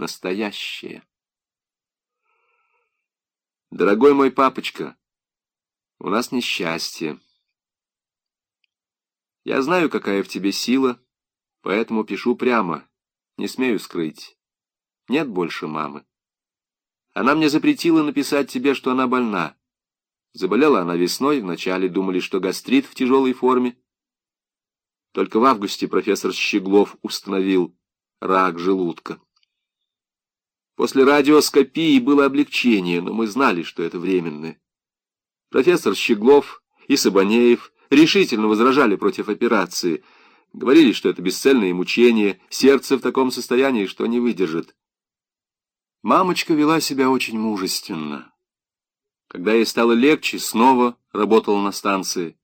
настоящее. Дорогой мой папочка, у нас несчастье. Я знаю, какая в тебе сила, поэтому пишу прямо, не смею скрыть. Нет больше мамы. Она мне запретила написать тебе, что она больна. Заболела она весной, вначале думали, что гастрит в тяжелой форме. Только в августе профессор Щеглов установил рак желудка. После радиоскопии было облегчение, но мы знали, что это временное. Профессор Щеглов и Сабанеев решительно возражали против операции. Говорили, что это бесцельное мучение, сердце в таком состоянии, что не выдержит. Мамочка вела себя очень мужественно. Когда ей стало легче, снова работала на станции.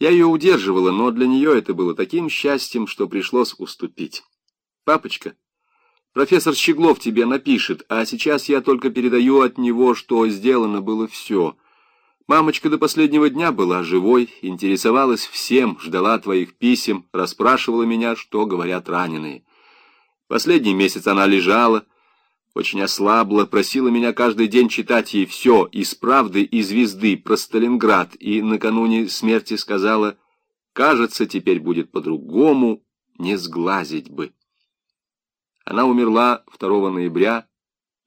Я ее удерживала, но для нее это было таким счастьем, что пришлось уступить. «Папочка, Профессор Щеглов тебе напишет, а сейчас я только передаю от него, что сделано было все. Мамочка до последнего дня была живой, интересовалась всем, ждала твоих писем, расспрашивала меня, что говорят раненые. Последний месяц она лежала, очень ослабла, просила меня каждый день читать ей все из «Правды» и «Звезды» про Сталинград, и накануне смерти сказала, «Кажется, теперь будет по-другому, не сглазить бы». Она умерла 2 ноября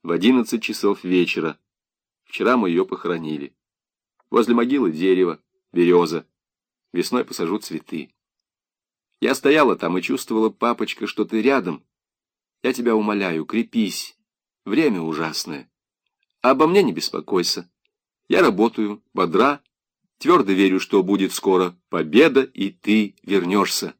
в 11 часов вечера. Вчера мы ее похоронили. Возле могилы дерево, береза. Весной посажу цветы. Я стояла там и чувствовала, папочка, что ты рядом. Я тебя умоляю, крепись. Время ужасное. обо мне не беспокойся. Я работаю, бодра, твердо верю, что будет скоро победа, и ты вернешься.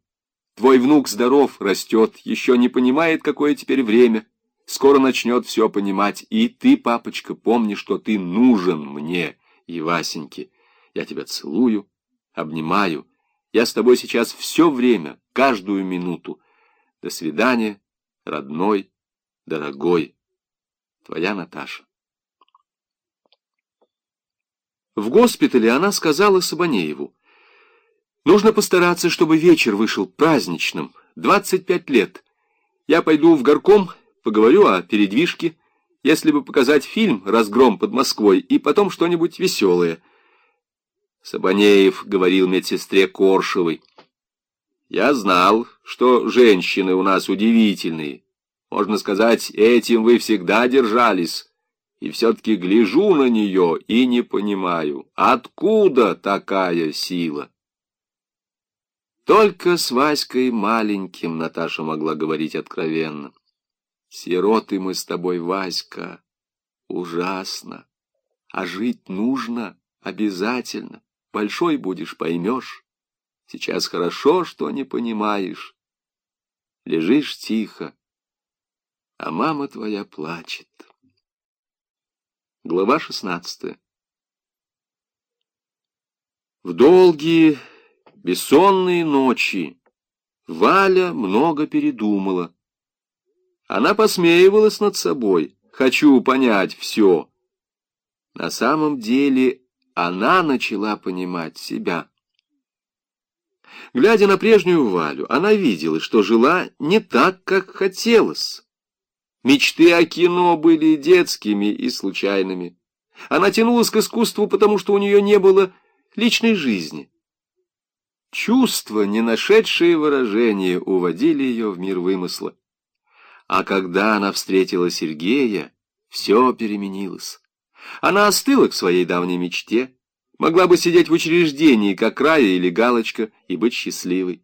Твой внук здоров, растет, еще не понимает, какое теперь время. Скоро начнет все понимать. И ты, папочка, помни, что ты нужен мне и Васеньке. Я тебя целую, обнимаю. Я с тобой сейчас все время, каждую минуту. До свидания, родной, дорогой. Твоя Наташа. В госпитале она сказала Сабанееву. Нужно постараться, чтобы вечер вышел праздничным. 25 лет. Я пойду в горком, поговорю о передвижке, если бы показать фильм «Разгром под Москвой» и потом что-нибудь веселое. Сабанеев говорил медсестре Коршевой. Я знал, что женщины у нас удивительные. Можно сказать, этим вы всегда держались. И все-таки гляжу на нее и не понимаю, откуда такая сила. Только с Васькой маленьким Наташа могла говорить откровенно. «Сироты мы с тобой, Васька, ужасно. А жить нужно обязательно. Большой будешь, поймешь. Сейчас хорошо, что не понимаешь. Лежишь тихо, а мама твоя плачет». Глава шестнадцатая. В долгие Бессонные ночи. Валя много передумала. Она посмеивалась над собой. Хочу понять все. На самом деле она начала понимать себя. Глядя на прежнюю Валю, она видела, что жила не так, как хотелось. Мечты о кино были детскими и случайными. Она тянулась к искусству, потому что у нее не было личной жизни. Чувства, не нашедшие выражения, уводили ее в мир вымысла. А когда она встретила Сергея, все переменилось. Она остыла к своей давней мечте, могла бы сидеть в учреждении, как Рая или Галочка, и быть счастливой.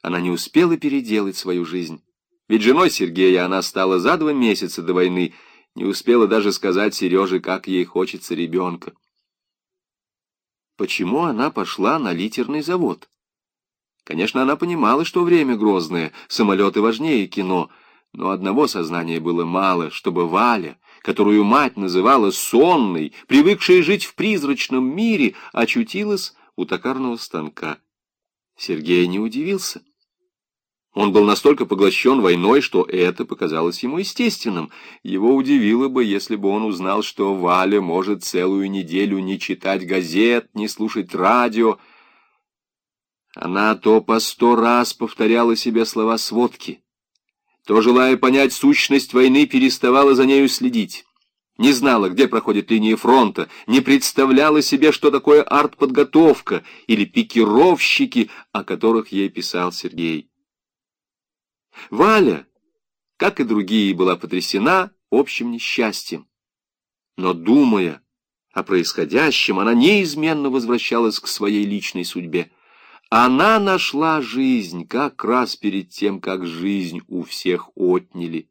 Она не успела переделать свою жизнь. Ведь женой Сергея она стала за два месяца до войны, не успела даже сказать Сереже, как ей хочется ребенка почему она пошла на литерный завод. Конечно, она понимала, что время грозное, самолеты важнее кино, но одного сознания было мало, чтобы Валя, которую мать называла сонной, привыкшая жить в призрачном мире, очутилась у токарного станка. Сергей не удивился. Он был настолько поглощен войной, что это показалось ему естественным. Его удивило бы, если бы он узнал, что Валя может целую неделю не читать газет, не слушать радио. Она то по сто раз повторяла себе слова сводки. то, желая понять сущность войны, переставала за нею следить. Не знала, где проходит линия фронта, не представляла себе, что такое артподготовка или пикировщики, о которых ей писал Сергей. Валя, как и другие, была потрясена общим несчастьем. Но, думая о происходящем, она неизменно возвращалась к своей личной судьбе. Она нашла жизнь как раз перед тем, как жизнь у всех отняли.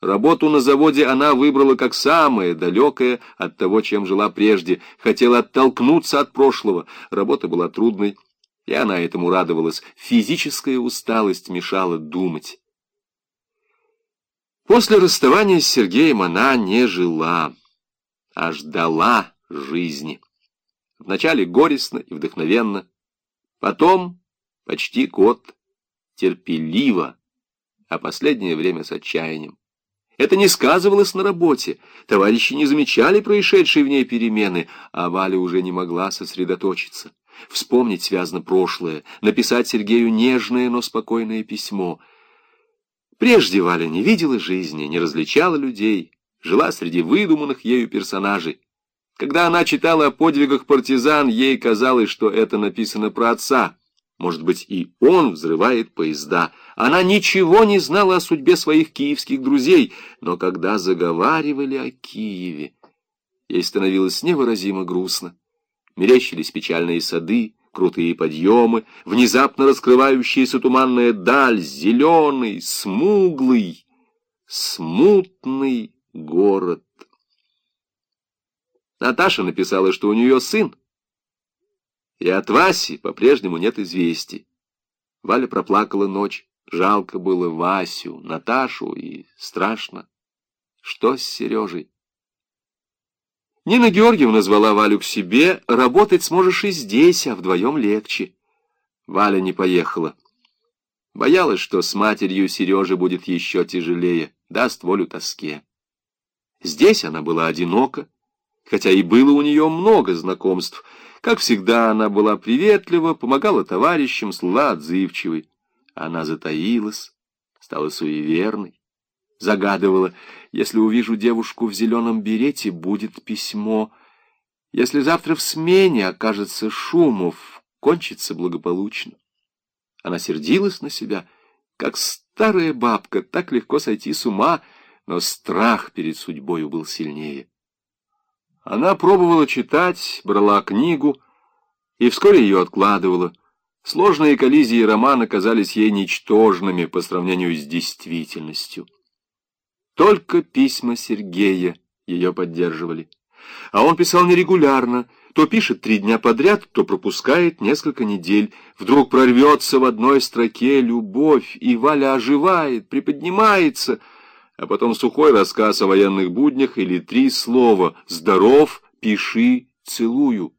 Работу на заводе она выбрала как самое далекое от того, чем жила прежде. Хотела оттолкнуться от прошлого. Работа была трудной, и она этому радовалась. Физическая усталость мешала думать. После расставания с Сергеем она не жила, а ждала жизни. Вначале горестно и вдохновенно, потом почти год терпеливо, а последнее время с отчаянием. Это не сказывалось на работе. Товарищи не замечали происшедшие в ней перемены, а Валя уже не могла сосредоточиться. Вспомнить связано прошлое, написать Сергею нежное, но спокойное письмо. Прежде Валя не видела жизни, не различала людей, жила среди выдуманных ею персонажей. Когда она читала о подвигах партизан, ей казалось, что это написано про отца. Может быть, и он взрывает поезда. Она ничего не знала о судьбе своих киевских друзей, но когда заговаривали о Киеве, ей становилось невыразимо грустно. Мерещились печальные сады, крутые подъемы, внезапно раскрывающаяся туманная даль, зеленый, смуглый, смутный город. Наташа написала, что у нее сын, и от Васи по-прежнему нет известий. Валя проплакала ночь. Жалко было Васю, Наташу и страшно. Что с Сережей? Нина Георгиевна звала Валю к себе. Работать сможешь и здесь, а вдвоем легче. Валя не поехала. Боялась, что с матерью Сережи будет еще тяжелее, даст волю тоске. Здесь она была одинока, хотя и было у нее много знакомств — как всегда, она была приветлива, помогала товарищам, слыла отзывчивой. Она затаилась, стала суеверной, загадывала, если увижу девушку в зеленом берете, будет письмо. Если завтра в смене окажется Шумов, кончится благополучно. Она сердилась на себя, как старая бабка, так легко сойти с ума, но страх перед судьбою был сильнее. Она пробовала читать, брала книгу и вскоре ее откладывала. Сложные коллизии романа казались ей ничтожными по сравнению с действительностью. Только письма Сергея ее поддерживали. А он писал нерегулярно, то пишет три дня подряд, то пропускает несколько недель. Вдруг прорвется в одной строке любовь, и Валя оживает, приподнимается — а потом сухой рассказ о военных буднях или три слова «Здоров, пиши, целую».